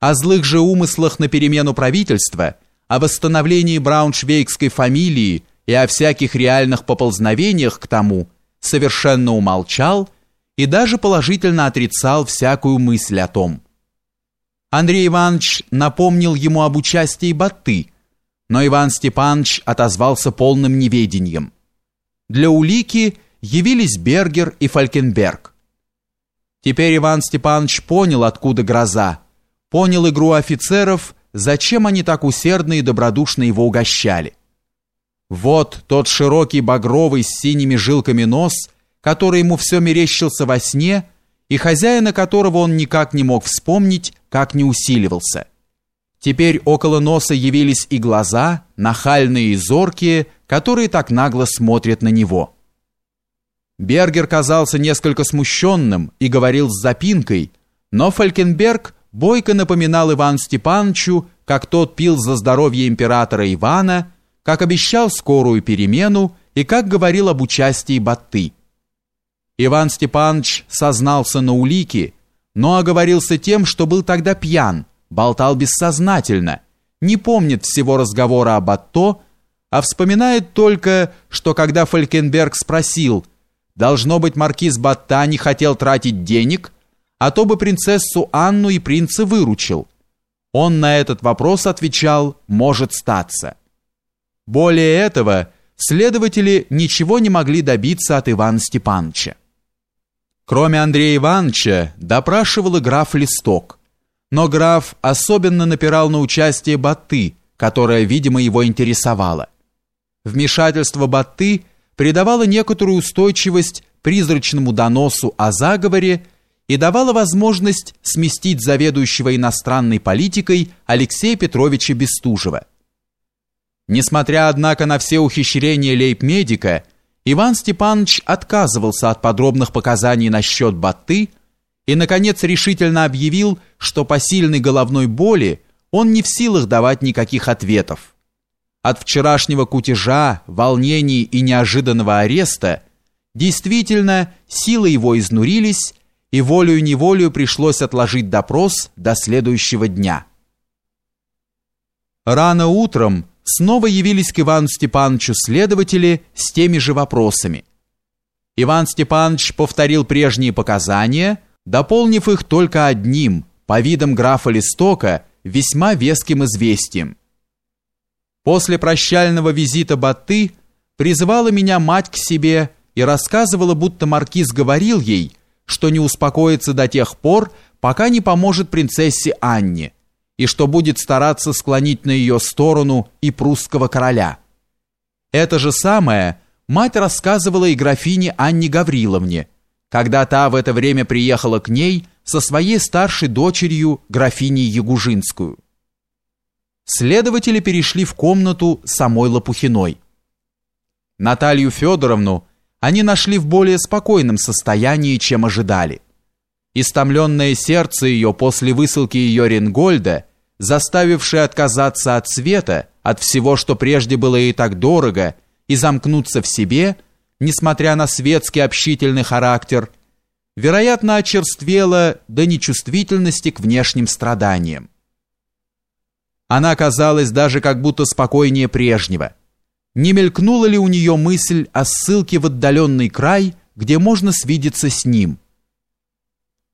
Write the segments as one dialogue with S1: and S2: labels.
S1: о злых же умыслах на перемену правительства, о восстановлении брауншвейгской фамилии и о всяких реальных поползновениях к тому совершенно умолчал и даже положительно отрицал всякую мысль о том. Андрей Иванович напомнил ему об участии Баты, но Иван Степанович отозвался полным неведением. Для улики явились Бергер и Фалькенберг. Теперь Иван Степанович понял, откуда гроза, понял игру офицеров, зачем они так усердно и добродушно его угощали. Вот тот широкий багровый с синими жилками нос, который ему все мерещился во сне, и хозяина которого он никак не мог вспомнить, как не усиливался. Теперь около носа явились и глаза, нахальные и зоркие, которые так нагло смотрят на него. Бергер казался несколько смущенным и говорил с запинкой, но Фалькенберг бойко напоминал Иван Степановичу, как тот пил за здоровье императора Ивана, как обещал скорую перемену и как говорил об участии Батты. Иван Степанович сознался на улике, но оговорился тем, что был тогда пьян, болтал бессознательно, не помнит всего разговора об Батто, а вспоминает только, что когда Фалькенберг спросил – Должно быть, маркиз Батта не хотел тратить денег, а то бы принцессу Анну и принца выручил. Он на этот вопрос отвечал «может статься». Более этого, следователи ничего не могли добиться от Ивана Степановича. Кроме Андрея Ивановича, допрашивал и граф Листок. Но граф особенно напирал на участие Батты, которое, видимо, его интересовало. Вмешательство Батты придавала некоторую устойчивость призрачному доносу о заговоре и давала возможность сместить заведующего иностранной политикой Алексея Петровича Бестужева. Несмотря, однако, на все ухищрения лейб-медика, Иван Степанович отказывался от подробных показаний насчет Баты и, наконец, решительно объявил, что по сильной головной боли он не в силах давать никаких ответов. От вчерашнего кутежа, волнений и неожиданного ареста действительно силы его изнурились, и волею-неволею пришлось отложить допрос до следующего дня. Рано утром снова явились к Ивану Степановичу следователи с теми же вопросами. Иван Степанович повторил прежние показания, дополнив их только одним, по видам графа Листока, весьма веским известием. После прощального визита Баты призывала меня мать к себе и рассказывала, будто маркиз говорил ей, что не успокоится до тех пор, пока не поможет принцессе Анне, и что будет стараться склонить на ее сторону и прусского короля. Это же самое мать рассказывала и графине Анне Гавриловне, когда та в это время приехала к ней со своей старшей дочерью, графиней Ягужинскую следователи перешли в комнату самой Лопухиной. Наталью Федоровну они нашли в более спокойном состоянии, чем ожидали. Истомленное сердце ее после высылки ее Ренгольда, заставившее отказаться от света, от всего, что прежде было ей так дорого, и замкнуться в себе, несмотря на светский общительный характер, вероятно, очерствело до нечувствительности к внешним страданиям. Она казалась даже как будто спокойнее прежнего. Не мелькнула ли у нее мысль о ссылке в отдаленный край, где можно свидеться с ним?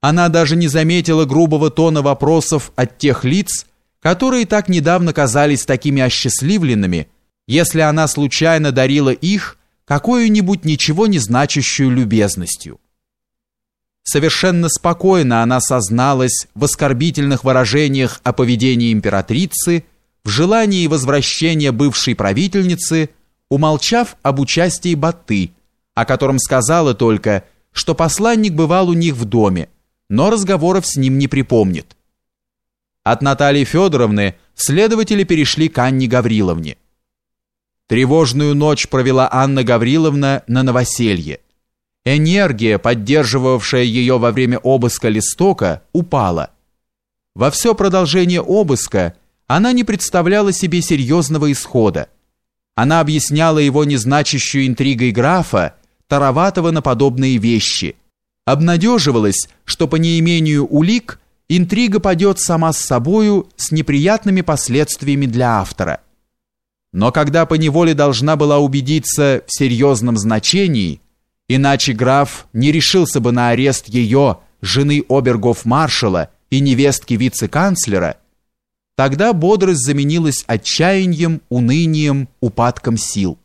S1: Она даже не заметила грубого тона вопросов от тех лиц, которые так недавно казались такими осчастливленными, если она случайно дарила их какую-нибудь ничего не значащую любезностью. Совершенно спокойно она созналась в оскорбительных выражениях о поведении императрицы, в желании возвращения бывшей правительницы, умолчав об участии Баты, о котором сказала только, что посланник бывал у них в доме, но разговоров с ним не припомнит. От Натальи Федоровны следователи перешли к Анне Гавриловне. Тревожную ночь провела Анна Гавриловна на новоселье. Энергия, поддерживавшая ее во время обыска листока, упала. Во все продолжение обыска она не представляла себе серьезного исхода. Она объясняла его незначащую интригой графа, тароватого на подобные вещи, обнадеживалась, что по неимению улик интрига падет сама с собою с неприятными последствиями для автора. Но когда по неволе должна была убедиться в серьезном значении, иначе граф не решился бы на арест ее, жены обергов-маршала и невестки вице-канцлера, тогда бодрость заменилась отчаянием, унынием, упадком сил.